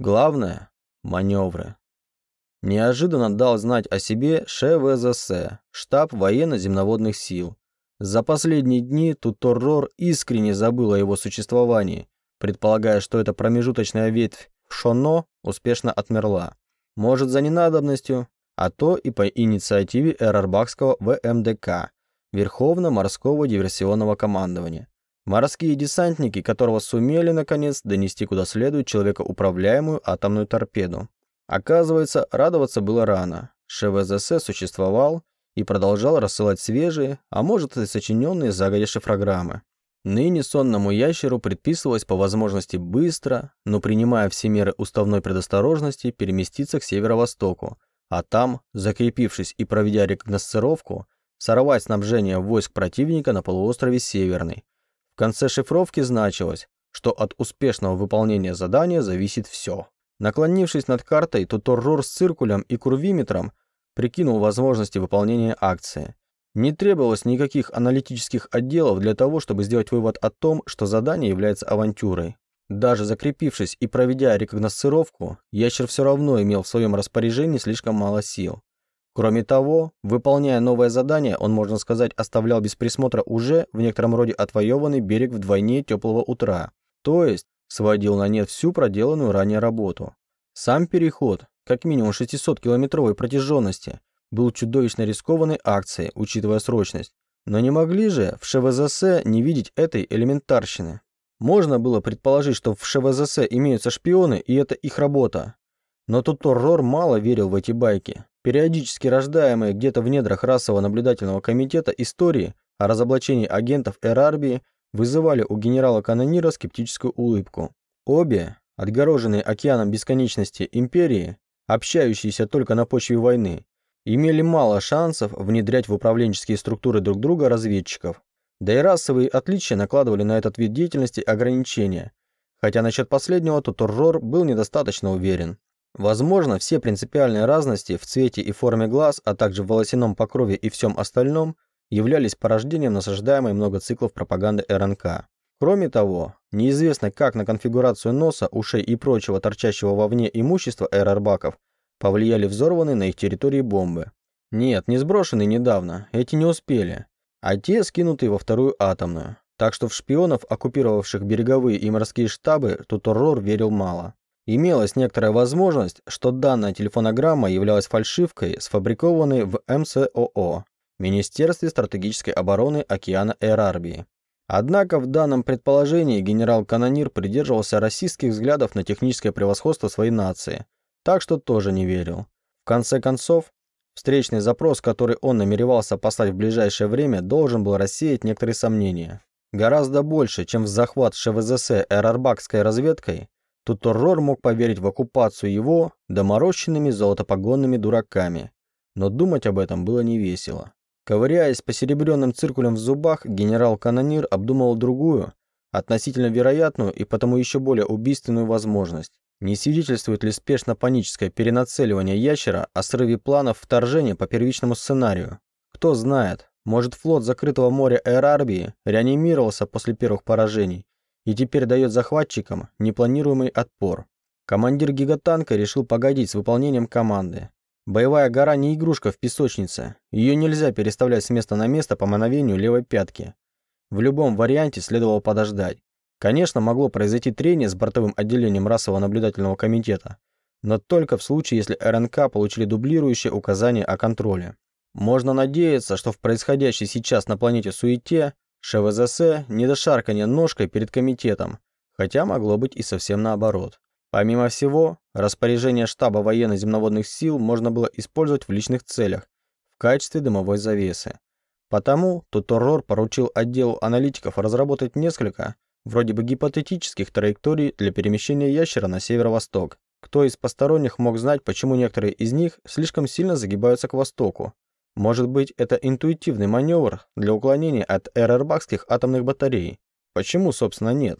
Главное – маневры. Неожиданно дал знать о себе ШВЗС, штаб военно-земноводных сил. За последние дни Туторрор искренне забыл о его существовании, предполагая, что эта промежуточная ветвь Шоно успешно отмерла. Может, за ненадобностью, а то и по инициативе Эрарбакского ВМДК, Верховно-морского диверсионного командования. Морские десантники, которого сумели, наконец, донести куда следует человекоуправляемую атомную торпеду. Оказывается, радоваться было рано. ШВЗС существовал и продолжал рассылать свежие, а может и сочиненные загодя шифрограммы. Ныне сонному ящеру предписывалось по возможности быстро, но принимая все меры уставной предосторожности, переместиться к северо-востоку, а там, закрепившись и проведя рекогносцировку, сорвать снабжение войск противника на полуострове Северный. Конце шифровки значилось, что от успешного выполнения задания зависит все. Наклонившись над картой, Туторрор с циркулем и курвиметром прикинул возможности выполнения акции. Не требовалось никаких аналитических отделов для того, чтобы сделать вывод о том, что задание является авантюрой. Даже закрепившись и проведя рекогносцировку, ящер все равно имел в своем распоряжении слишком мало сил. Кроме того, выполняя новое задание, он, можно сказать, оставлял без присмотра уже в некотором роде отвоеванный берег вдвойне теплого утра, то есть сводил на нет всю проделанную ранее работу. Сам переход, как минимум 600-километровой протяженности, был чудовищно рискованной акцией, учитывая срочность. Но не могли же в ШВЗС не видеть этой элементарщины. Можно было предположить, что в ШВЗС имеются шпионы, и это их работа. Но тут Торрор мало верил в эти байки. Периодически рождаемые где-то в недрах расового наблюдательного комитета истории о разоблачении агентов Эрарбии вызывали у генерала-канонира скептическую улыбку. Обе, отгороженные океаном бесконечности империи, общающиеся только на почве войны, имели мало шансов внедрять в управленческие структуры друг друга разведчиков. Да и расовые отличия накладывали на этот вид деятельности ограничения, хотя насчет последнего Туторрор был недостаточно уверен. Возможно, все принципиальные разности в цвете и форме глаз, а также в волосяном покрове и всем остальном, являлись порождением насаждаемой много циклов пропаганды РНК. Кроме того, неизвестно, как на конфигурацию носа, ушей и прочего торчащего вовне имущества эрарбаков повлияли взорванные на их территории бомбы. Нет, не сброшенные недавно, эти не успели, а те скинутые во вторую атомную. Так что в шпионов, оккупировавших береговые и морские штабы, Туторрор верил мало. Имелась некоторая возможность, что данная телефонограмма являлась фальшивкой, сфабрикованной в МСОО, Министерстве стратегической обороны океана Эрарбии. Однако в данном предположении генерал-канонир придерживался российских взглядов на техническое превосходство своей нации – так что тоже не верил. В конце концов, встречный запрос, который он намеревался послать в ближайшее время, должен был рассеять некоторые сомнения. Гораздо больше, чем в захват ШВЗС эрарбакской разведкой, Туторрор мог поверить в оккупацию его доморощенными золотопогонными дураками. Но думать об этом было невесело. Ковыряясь по серебряным циркулям в зубах, генерал-канонир обдумывал другую, относительно вероятную и потому еще более убийственную возможность. Не свидетельствует ли спешно-паническое перенацеливание ящера о срыве планов вторжения по первичному сценарию? Кто знает, может флот закрытого моря Эрарбии реанимировался после первых поражений и теперь дает захватчикам непланируемый отпор. Командир гигатанка решил погодить с выполнением команды. Боевая гора не игрушка в песочнице, ее нельзя переставлять с места на место по мановению левой пятки. В любом варианте следовало подождать. Конечно, могло произойти трение с бортовым отделением расового наблюдательного комитета, но только в случае, если РНК получили дублирующие указания о контроле. Можно надеяться, что в происходящей сейчас на планете суете ШВЗС не до шарканья ножкой перед комитетом, хотя могло быть и совсем наоборот. Помимо всего, распоряжение штаба военно-земноводных сил можно было использовать в личных целях в качестве дымовой завесы. Потому Туторор поручил отделу аналитиков разработать несколько вроде бы гипотетических траекторий для перемещения ящера на северо-восток. Кто из посторонних мог знать, почему некоторые из них слишком сильно загибаются к востоку? Может быть, это интуитивный маневр для уклонения от эрербакских атомных батарей? Почему, собственно, нет?